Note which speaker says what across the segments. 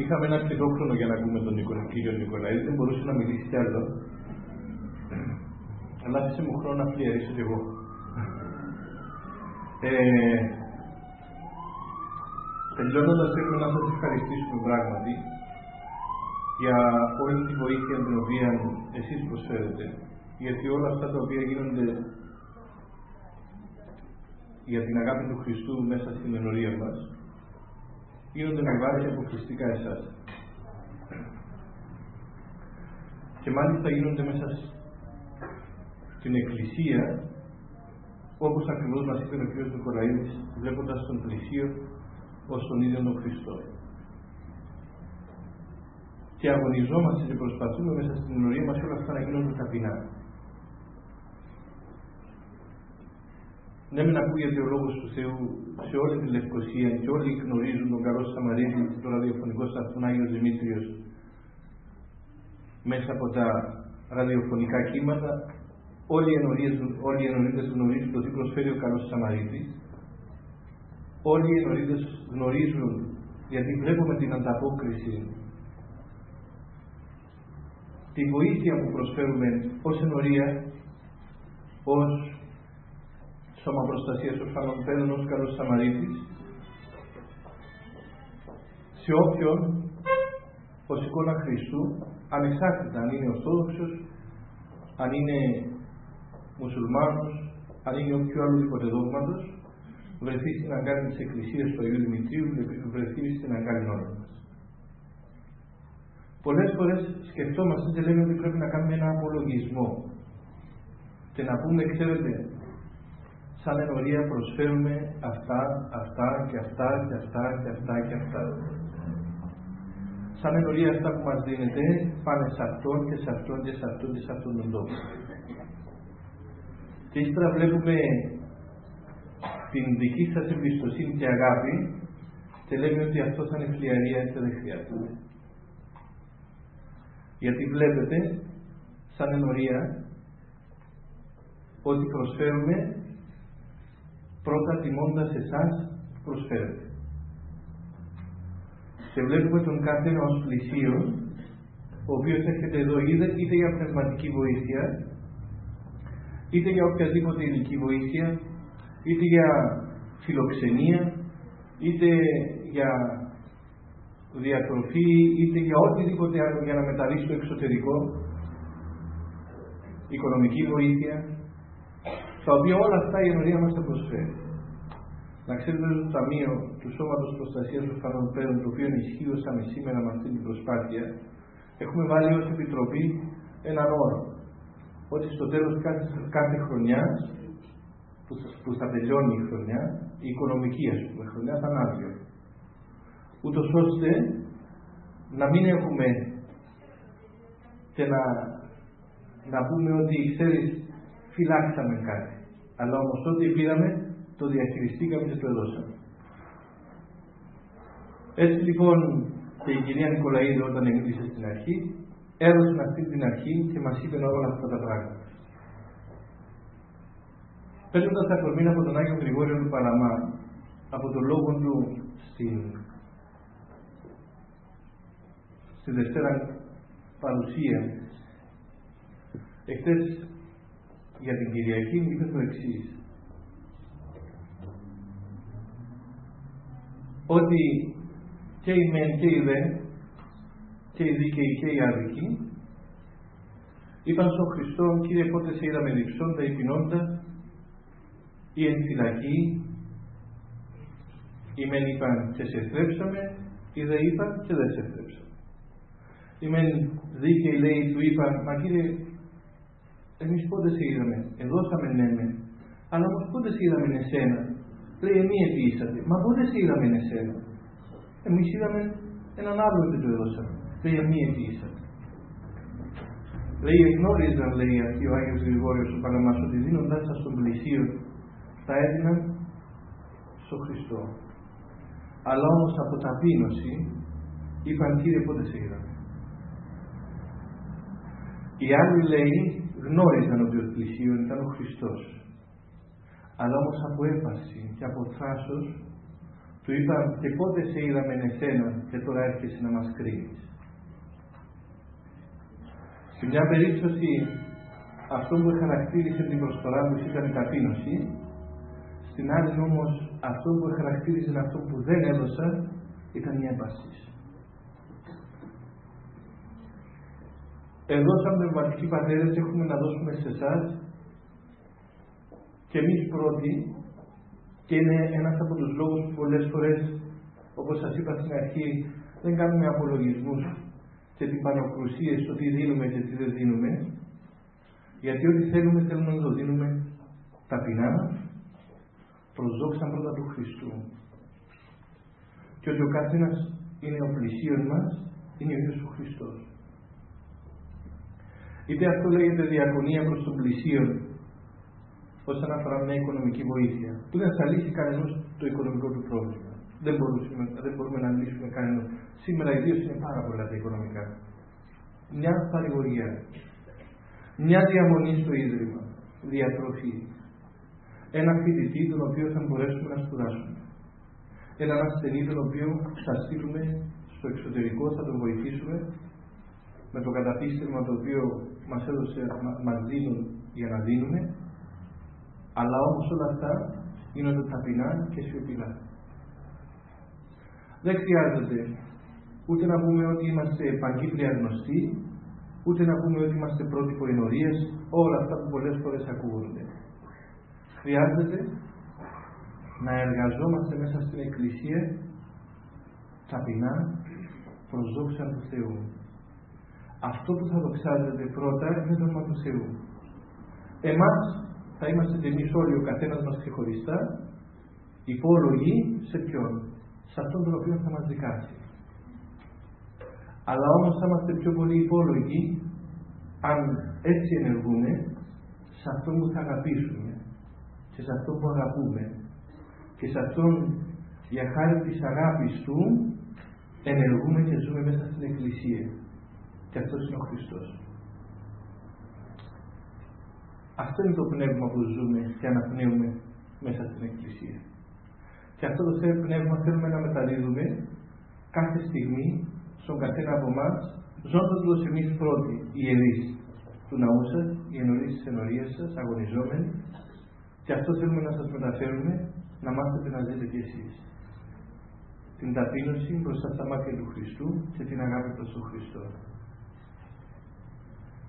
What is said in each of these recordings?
Speaker 1: Είχαμε ένα ψυχόχρονο για να ακούμε τον κύριο Νικολαίδη, δεν μπορούσε να μιλήσει κι άλλο. Αλλά άφησε μου χρόνο να φλιαρίσω κι εγώ. Ε, Τελειώνοντας θέλουμε να σας ευχαριστήσουμε πράγματι για όλη τη βοήθεια την οποία εσείς προσφέρετε γιατί όλα αυτά τα οποία γίνονται για την αγάπη του Χριστού μέσα στην ενορία μας γίνονται με βάση αποκλειστικά εσάς. Και μάλιστα γίνονται μέσα στην Εκκλησία όπως ακριβώς μας είπε ο κ. Νικολαίδης βλέποντας τον πλησίο ως τον ίδιο τον Χριστό. Και αγωνιζόμαστε και προσπαθούμε μέσα στην ενορία μας όλα αυτά να γίνονται ταπεινά. Ναι, μην ακούγεται ο λόγος του Θεού σε όλη τη Λευκοσία και όλοι γνωρίζουν τον καλό Σαμαρίτη, το ραδιοφωνικό σταθμό Άγιο Δημήτριος μέσα από τα ραδιοφωνικά κύματα. Όλοι οι ενορίδε γνωρίζουν το τι προσφέρει ο καλός Σαμαρίτη. Όλοι οι ενορίδε γνωρίζουν γιατί βλέπουμε την ανταπόκριση τη βοήθεια που προσφέρουμε ως ενορία, ως σώμα προστασίας ορφανών παίρνουν ως καλός Σαμαρίτης σε όποιον ως εικόνα Χριστού ανεξάρτητα αν είναι Ορθόδοξος, αν είναι Μουσουλμάνος, αν είναι όποιο άλλο δίποτε δόγματος, βρεθεί στην αγκάλη της Εκκλησίας του Αγίου Δημητρίου, βρεθεί στην αγκάλη όλων μας. Πολλές φορές σκεφτόμαστε και λέμε ότι πρέπει να κάνουμε ένα απολογισμό και να πούμε, ξέρετε, σαν ενορία προσφέρουμε αυτά, αυτά και αυτά και αυτά και αυτά και αυτά. Σαν ενορία αυτά που μας δίνεται πάνε σε αυτόν και σε αυτόν και σε αυτόν και σε αυτόν τον τόπο. Και ύστερα βλέπουμε την δική σας εμπιστοσύνη και αγάπη και λέμε ότι αυτό θα είναι φλιαρία και δεν χρειάζεται. Γιατί βλέπετε σαν ενορία ότι προσφέρουμε πρώτα τιμώντας εσάς προσφέρετε. Και βλέπουμε τον κάθε ως πλησίον, ο οποίος έρχεται εδώ είτε, είτε για πνευματική βοήθεια, είτε για οποιαδήποτε ηλική βοήθεια, είτε για φιλοξενία, είτε για διατροφή, είτε για οτιδήποτε άλλο για να μεταβεί στο εξωτερικό, οικονομική βοήθεια, τα οποία όλα αυτά η ενορία μας θα προσφέρει. Να ξέρετε ότι το Ταμείο του Σώματος Προστασίας των Φαρμακών, το οποίο ενισχύωσαμε σήμερα με αυτή την προσπάθεια, έχουμε βάλει ως Επιτροπή έναν όρο. Ότι στο τέλος κάθε, κάθε χρονιάς, που, που θα τελειώνει η χρονιά, η οικονομική ας πούμε χρονιά θα είναι Ούτως ώστε να μην έχουμε και να, να πούμε ότι ξέρεις φυλάξαμε κάτι. Αλλά όμως ό,τι πήραμε το διαχειριστήκαμε και το έδωσαμε. Έτσι λοιπόν και η κυρία Νικολαίδη όταν έκλεισε στην αρχή έδωσε αυτή την αρχή και μας είπε όλα αυτά τα πράγματα. Παίρνοντας τα κορμίνα από τον Άγιο Γρηγόριο του Παλαμά από τον λόγο του στην, στη Δευτέρα παρουσία εχθές για την Κυριακή είπε το εξής. Ότι και η μεν και η δε και οι δίκαιοι και οι άδικοι είπαν στον Χριστό Κύριε πότε σε είδαμε διψώντα ή πεινώντα ή εν φυλακή οι μεν είπαν και σε θρέψαμε ή δε είπαν και δεν σε θρέψαμε. Οι μεν δίκαιοι λέει του είπαν μα Κύριε εμείς πότε σε είδαμε, εδώσαμε ναι, ναι, αλλά όμως πότε σε είδαμε εσένα; Λέει, εμείς επίσατε. Μα πότε σε είδαμε εσένα; Εμείς είδαμε έναν άλλο και το έδωσαμε. Λέει, εμείς επίσατε. Λέει, εγνώριζαν, λέει αυτή ο Άγιος Γρηγόριος ο Παλαμάς, ότι δίνοντάς σας τον πλησίο, θα έδιναν στο Χριστό. Αλλά όμως από ταπείνωση είπαν, Κύριε, πότε σε είδαμε; Οι άλλοι λέει γνώριζαν ότι ο πλησίον ήταν ο Χριστός. Αλλά όμως από έπαση και από θράσος Του είπα και πότε σε είδαμε εσένα και τώρα έρχεσαι να μας κρίνεις. Σε μια περίπτωση αυτό που χαρακτήρισε την προσφορά μου ήταν η ταπείνωση, στην άλλη όμως αυτό που χαρακτήριζε αυτό που δεν έδωσα ήταν η έμπαση. Εδώ σαν πνευματικοί πατέρες έχουμε να δώσουμε σε εσάς και εμείς πρώτοι και είναι ένας από τους λόγους που πολλές φορές όπως σας είπα στην αρχή δεν κάνουμε απολογισμούς και την πανοκρουσία στο τι δίνουμε και τι δεν δίνουμε γιατί ό,τι θέλουμε θέλουμε να το δίνουμε ταπεινά προς δόξα πρώτα του Χριστού. Και ότι ο καθένας είναι ο πλησίον μας είναι ο ίδιος ο Χριστός είτε αυτό λέγεται διακονία προς τον πλησίον όσον αφορά μια οικονομική βοήθεια που δεν θα λύσει κανένας το οικονομικό του πρόβλημα δεν μπορούμε, δεν μπορούμε να λύσουμε κανένα. Σήμερα ιδίω είναι πάρα πολλά τα οικονομικά. Μια παρηγορία. Μια διαμονή στο ίδρυμα. Διατροφή. Ένα φοιτητή τον οποίο θα μπορέσουμε να σπουδάσουμε. Έναν ασθενή τον οποίο θα στείλουμε στο εξωτερικό, θα τον βοηθήσουμε με το καταπίστευμα το οποίο μας έδωσε, μας δίνουν για να δίνουμε αλλά όμως όλα αυτά γίνονται ταπεινά και σιωπηλά. Δεν χρειάζεται ούτε να πούμε ότι είμαστε παγκύπρια γνωστοί, ούτε να πούμε ότι είμαστε πρότυπο ενορίες, όλα αυτά που πολλές φορές ακούγονται. Χρειάζεται να εργαζόμαστε μέσα στην Εκκλησία ταπεινά προς δόξα του Θεού. Αυτό που θα δοξάζεται πρώτα είναι το όνομα του Θεού. Εμάς θα είμαστε εμείς όλοι ο καθένας μας ξεχωριστά υπόλογοι σε ποιον, σε αυτόν τον οποίο θα μας δικάσει. Αλλά όμως θα είμαστε πιο πολύ υπόλογοι αν έτσι ενεργούμε σε αυτόν που θα αγαπήσουμε και σε αυτόν που αγαπούμε και σε αυτόν για χάρη της αγάπης Του ενεργούμε και ζούμε μέσα στην Εκκλησία και αυτός είναι ο Χριστός. Αυτό είναι το πνεύμα που ζούμε και αναπνέουμε μέσα στην Εκκλησία. Και αυτό το πνεύμα θέλουμε να μεταδίδουμε κάθε στιγμή στον καθένα από εμάς, ζώντας το εμείς πρώτοι, οι ιερείς του ναού σας, οι ενωρίε τη ενωρία σας, αγωνιζόμενοι, και αυτό θέλουμε να σας μεταφέρουμε να μάθετε να ζείτε κι εσείς. Την ταπείνωση μπροστά στα μάτια του Χριστού και την αγάπη προς τον Χριστό.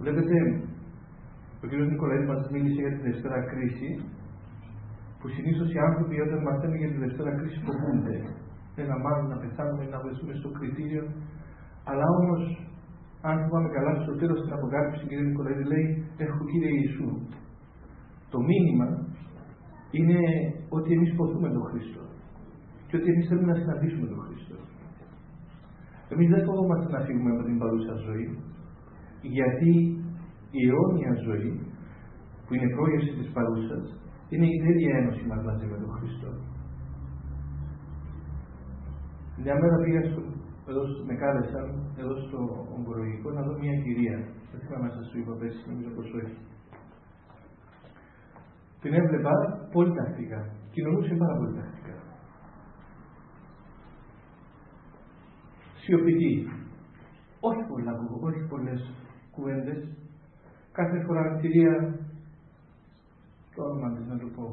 Speaker 1: Βλέπετε, ο κ. Νικολαίδης μας μίλησε για τη Δευτέρα κρίση που συνήθως οι άνθρωποι όταν μαθαίνουν για τη Δευτέρα κρίση φοβούνται. Δεν να μάθουν να πεθάνουμε, να βρεθούμε στο κριτήριο. Αλλά όμως, αν θυμάμαι καλά, στο τέλος τη Αποκάλυψη, κ. Νικολαίδης λέει: Έχω κύριε Ιησού. Το μήνυμα είναι ότι εμείς ποθούμε τον Χριστό. Και ότι εμείς θέλουμε να συναντήσουμε τον Χριστό. Εμείς δεν φοβόμαστε να φύγουμε από την παρούσα ζωή, γιατί η αιώνια ζωή, που είναι πρόγευση της παρούσα, είναι η τέλεια ένωση μας μαζί με τον Χριστό. Μια μέρα πήγα στο, εδώ, με κάλεσαν εδώ στο ογκολογικό να δω μια κυρία. Δεν θυμάμαι να σας το είπα πέρσι, νομίζω πως όχι. Την έβλεπα πολύ τακτικά. Κοινωνούσε πάρα πολύ τακτικά. Σιωπητή. Όχι πολλά, όχι πολλές κουβέντες. Κάθε φορά κυρία το όνομα της να το πω.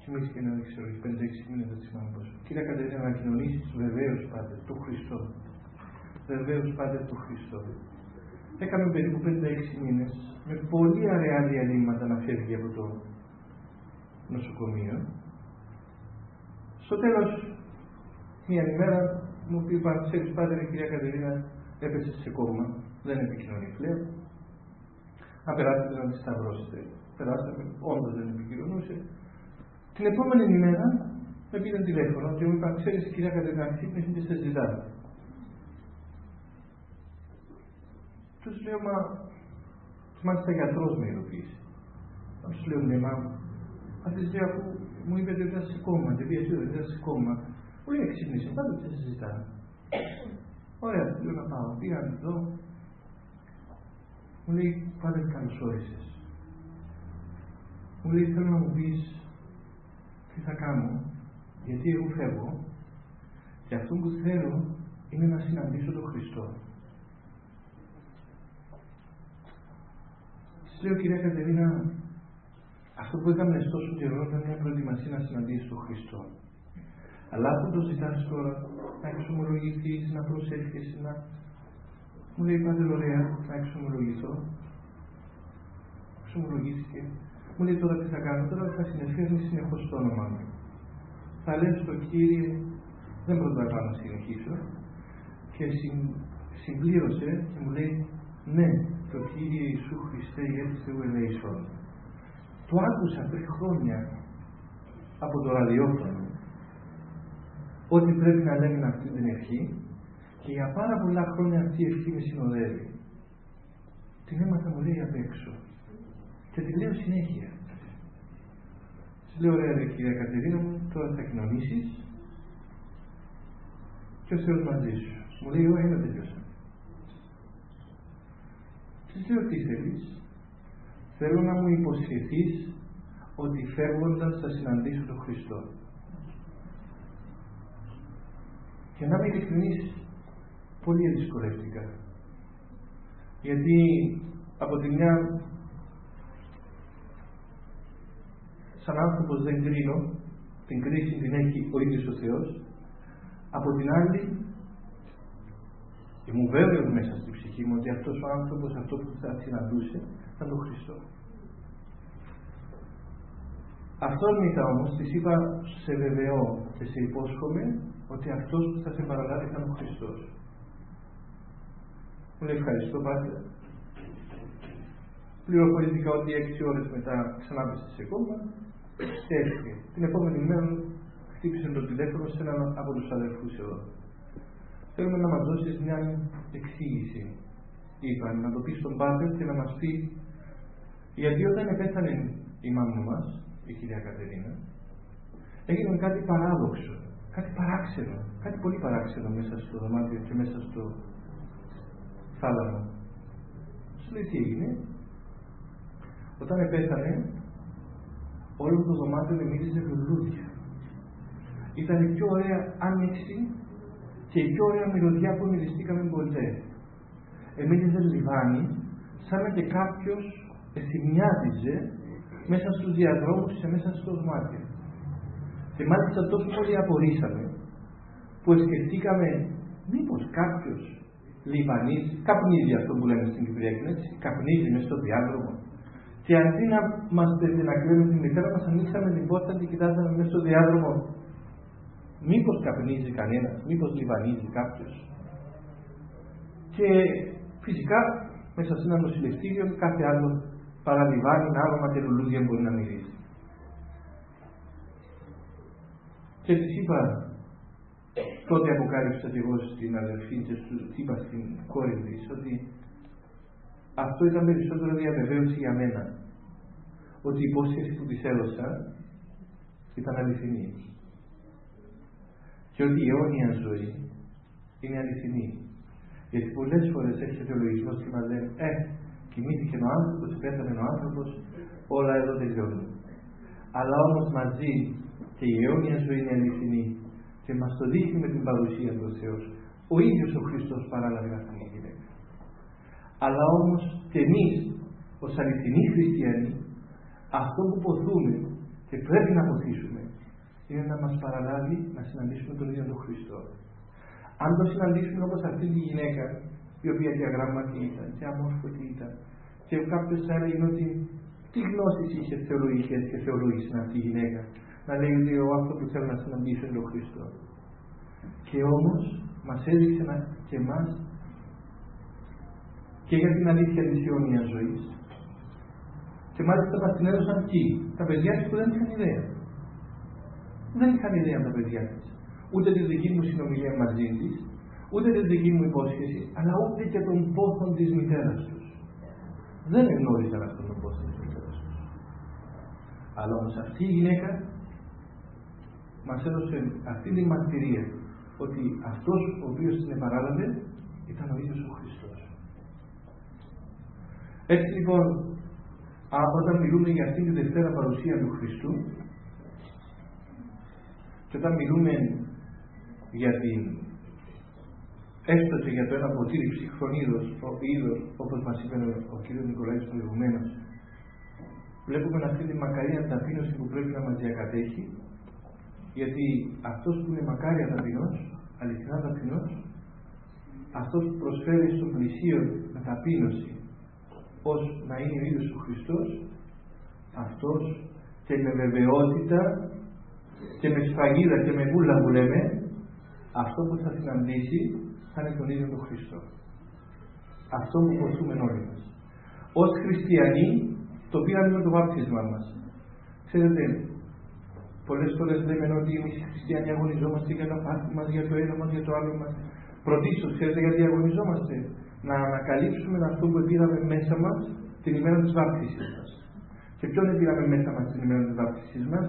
Speaker 1: Κοιμήθηκε να δεν ξέρω, έχει 5-6 μήνες, δεν θυμάμαι πόσο. Κύριε Κατερίνα, να κοινωνήσει βεβαίως πάτε του Χριστό. Βεβαίως πάτε του Χριστό. Έκαμε περίπου 5-6 μήνες με πολύ αραιά διαλύματα να φεύγει από το νοσοκομείο. Στο τέλος, μια ημέρα μου είπα, ξέρεις πάτε, η κυρία Κατερίνα έπεσε σε κόμμα, δεν επικοινωνεί πλέον. Αν περάσετε να τη σταυρώσετε περάσαμε, όντως δεν επικοινωνούσε. Την επόμενη ημέρα με πήρε τηλέφωνο και μου είπαν: Ξέρεις, κυρία Κατερίνα, ξύπνησε και σε ζητά. Τους λέω, Μα μάλιστα γιατρός με ειδοποίησε. Τους λέω, Ναι, μα αυτή της αφού μου είπε ότι ήταν σε κόμμα, δεν πήγε ότι ήταν σε κόμμα. Μου λέει, ξύπνησε, πάντα σε συζητά. Ωραία, λέω να πάω. Πήγαν εδώ. Μου λέει, πάντα καλώ όρισε. Μου λέει θέλω να μου πεις τι θα κάνω, γιατί εγώ φεύγω Και αυτό που θέλω είναι να συναντήσω τον Χριστό. Της λέω κυρία Κατερίνα, αυτό που έκαμε τόσο καιρό ήταν μια προετοιμασία να συναντήσεις τον Χριστό. Αλλά αυτό το ζητάς τώρα, να εξομολογηθείς, να προσεύχεσαι, να... Μου λέει πάτε ωραία, να εξομολογηθώ. Εξομολογήθηκε. Μου λέει τώρα τι θα κάνω, τώρα θα συνεχίσει συνεχώς το όνομα μου. Θα λέω στο Κύριε, δεν προταγάω να συνεχίσω. Και συν, συμπλήρωσε και μου λέει, ναι, το Κύριε Ιησού Χριστέ γιατί Θεού ελέησον. Το άκουσα πριν χρόνια από το ραδιόφωνο ότι πρέπει να λέμε αυτή την ευχή και για πάρα πολλά χρόνια αυτή η ευχή με συνοδεύει. Την έμαθα μου λέει απ' έξω και τη λέω συνέχεια. Της λέω ωραία κυρία Κατερίνα μου, τώρα θα κοινωνήσεις και ο Θεός μαζί σου. Μου λέει, ωραία, είναι τελειώσα. Της λέω τι θέλεις; Θέλω να μου υποσχεθείς ότι φεύγοντας θα συναντήσω τον Χριστό. Και να είμαι ειλικρινής, πολύ δυσκολεύτηκα. Γιατί από τη μια σαν άνθρωπος δεν κρίνω, την κρίση την έχει ο ίδιος ο Θεός, από την άλλη μου βέβαιος μέσα στη ψυχή μου ότι αυτός ο άνθρωπος, αυτό που θα συναντούσε, ήταν τον Χριστός. Αυτόρμητα όμως της είπα σε βεβαιώ και σε υπόσχομαι ότι αυτός που θα σε παραλάβει ήταν ο Χριστός. Μου λέει ευχαριστώ πάτε. Πληροφορήθηκα ότι έξι ώρες μετά ξανά σε κόμμα έφυγε. Την επόμενη μέρα χτύπησε το τηλέφωνο σε έναν από τους αδερφούς εδώ. Θέλουμε να μας δώσεις μια εξήγηση. Είπαν να το πεις στον Πάτερ και να μας πει γιατί όταν επέθανε η μάμα μας, η κυρία Κατερίνα, έγινε κάτι παράδοξο, κάτι παράξενο, κάτι πολύ παράξενο μέσα στο δωμάτιο και μέσα στο θάλαμο. Σου λέει τι έγινε. Όταν επέθανε, όλο το δωμάτιο μύριζε λουλούδια. Ήταν η πιο ωραία άνοιξη και η πιο ωραία μυρωδιά που μυριστήκαμε ποτέ. Εμίλησε λιβάνι, σαν να και κάποιος εθιμιάτιζε μέσα στους διαδρόμους και μέσα στο δωμάτιο. Και μάλιστα τόσο πολύ απορρίσαμε που σκεφτήκαμε μήπως κάποιος λιβανίζει, καπνίζει αυτό που λέμε στην Κυπριακή, έτσι, καπνίζει μέσα στο διάδρομο. Και αντί να μας να κλείνουμε τη μητέρα μας, ανοίξαμε την πόρτα και κοιτάζαμε μέσα στο διάδρομο. Μήπως καπνίζει κανένας, μήπως λιβανίζει κάποιος. Και φυσικά μέσα σε ένα νοσηλευτήριο κάθε άλλος παραλιβάνει ένα άρωμα και λουλούδια μπορεί να μυρίσει. Και της είπα, τότε αποκάλυψα και εγώ στην αδελφή και του είπα στην κόρη της ότι αυτό ήταν περισσότερο διαβεβαίωση για μένα. Ότι η υπόσχεση που της έδωσα ήταν αληθινή. Και ότι η αιώνια ζωή είναι αληθινή. Γιατί πολλές φορές έρχεται ο λογισμός και μας λένε Ε, κοιμήθηκε ο άνθρωπος, πέθανε ο άνθρωπος, όλα εδώ τελειώνουν. Αλλά όμως μαζί και η αιώνια ζωή είναι αληθινή και μας το δείχνει με την παρουσία του Θεού. Ο ίδιος ο Χριστός παράλαβε αυτή τη γυναίκα. Αλλά όμως και εμείς ως αληθινοί χριστιανοί αυτό που ποθούμε και πρέπει να ποθήσουμε είναι να μας παραλάβει να συναντήσουμε τον ίδιο τον Χριστό. Αν το συναντήσουμε όπως αυτή τη γυναίκα, η οποία και αγράμματη ήταν, και αμόρφωτη ήταν, και κάποιος θα έλεγε ότι τι γνώσεις είχε θεολογικές και θεολόγησε αυτή η γυναίκα, να λέει ότι ο αυτό που θέλω να συναντήσω είναι ο Χριστό. Και όμως μας έδειξε να, και εμάς και για την αλήθεια της αιώνιας ζωής. Και μάλιστα μας την έδωσαν εκεί, τα παιδιά της που δεν είχαν ιδέα. Δεν είχαν ιδέα τα παιδιά της. Ούτε τη δική μου συνομιλία μαζί της, ούτε τη δική μου υπόσχεση, αλλά ούτε και των πόθων της μητέρας τους. Δεν γνώριζαν αυτόν τον πόθο της μητέρας τους. Αλλά όμως αυτή η γυναίκα μας έδωσε αυτή τη μαρτυρία ότι αυτός ο οποίος την επαράλαβε ήταν ο ίδιος ο Χριστός. Έτσι λοιπόν, όταν μιλούμε για αυτή τη Δευτέρα παρουσία του Χριστού και όταν μιλούμε για την έστω και για το ένα ποτήρι ψυχρών είδος, όπως μας είπε ο κ. Νικολάης προηγουμένως, βλέπουμε αυτή τη μακαρία ταπείνωση που πρέπει να μας διακατέχει, γιατί αυτός που είναι μακάρια ταπεινός, αληθινά ταπεινός, αυτός που προσφέρει στον πλησίο με ταπείνωση, ως να είναι ο ίδιος ο Χριστός, αυτός και με βεβαιότητα και με σφαγίδα και με βούλα που λέμε, αυτό που θα συναντήσει θα είναι τον ίδιο τον Χριστό. Αυτό που ποθούμε όλοι μας. Ως χριστιανοί το πήραμε με το βάπτισμα μας. Ξέρετε, πολλές φορές λέμε ότι εμείς οι χριστιανοί αγωνιζόμαστε για τα πάθη μας, για το ένα μας, για το άλλο μας. Πρωτίστως, ξέρετε γιατί αγωνιζόμαστε. Να ανακαλύψουμε αυτό που πήραμε μέσα μας την ημέρα της βάπτισης μας. Και ποιον πήραμε μέσα μας την ημέρα της βάπτισης μας,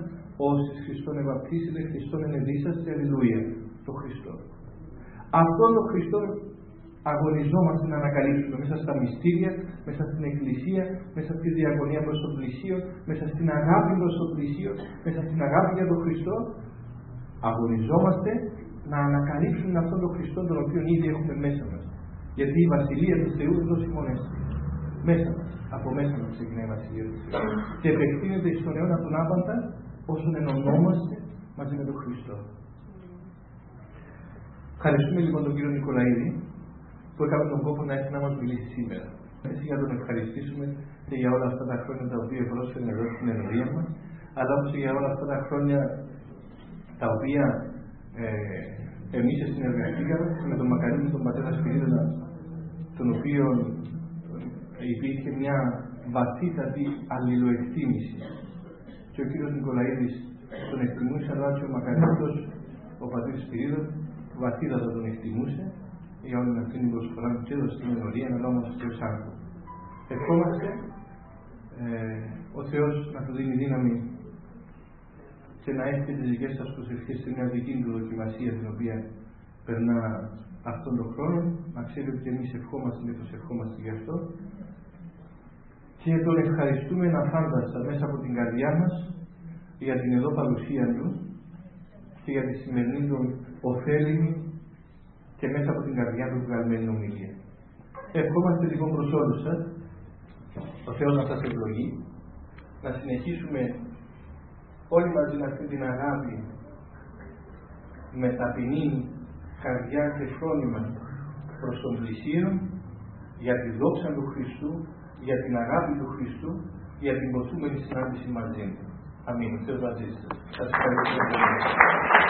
Speaker 1: όσοι Χριστόν ευαπτίσετε, Χριστόν ενεδίσαστε, αλληλούια, το Χριστό. Αυτό το Χριστό αγωνιζόμαστε να ανακαλύψουμε μέσα στα μυστήρια, μέσα στην Εκκλησία, μέσα στη διαγωνία προς το πλησίο, μέσα στην αγάπη προς το πλησίο, μέσα στην αγάπη για τον Χριστό, αγωνιζόμαστε να ανακαλύψουμε αυτόν τον Χριστό τον οποίο ήδη έχουμε μέσα μας. Γιατί η Βασιλεία του Θεού εδώ συμμονέστε. Μέσα μας. Από μέσα μας ξεκινάει η Βασιλεία του Θεού. Και επεκτείνεται στον αιώνα τον άπαντα όσον ενωνόμαστε μαζί με τον Χριστό. Ευχαριστούμε λοιπόν τον κύριο Νικολαίδη που έκανε τον κόπο να έρθει να μας μιλήσει σήμερα. Έτσι για να τον ευχαριστήσουμε και για όλα αυτά τα χρόνια τα οποία πρόσφερε εδώ στην ενορία μας, αλλά όπως και για όλα αυτά τα χρόνια τα οποία ε, εμείς συνεργαστήκαμε με τον Μακαρίνο τον πατέρα Σπυρίδωνα, τον οποίο υπήρχε μια βαθύτατη αλληλοεκτίμηση. Και ο κύριος Νικολαίδης τον εκτιμούσε, αλλά και ο Μακαρίτος, ο πατήρ Σπυρίδων, βαθύτατα τον εκτιμούσε για όλη αυτή την προσφορά που και έδωσε στην ενορία, αλλά όμως και ως άνθρωπο. Ευχόμαστε ε, ο Θεός να του δίνει δύναμη και να έχει τις δικές σας προσευχές σε μια δική του δοκιμασία την οποία περνά αυτόν τον χρόνο, να ξέρει ότι εμείς ευχόμαστε και προσευχόμαστε γι' αυτό και τον ευχαριστούμε να φάνταστα μέσα από την καρδιά μας για την εδώ παρουσία του και για τη σημερινή του ωφέλιμη και μέσα από την καρδιά του βγαλμένη ομιλία. Ευχόμαστε λοιπόν προς όλους σας, ο Θεός να σας ευλογεί, να συνεχίσουμε όλοι μαζί με αυτή την αγάπη, με ταπεινή καρδιά και φρόνημα προς τον πλησίο, για τη δόξα του Χριστού, για την αγάπη του Χριστού, για την ποθούμενη συνάντηση μαζί του. Αμήν. Θεός μαζί σας. Σας ευχαριστώ πολύ.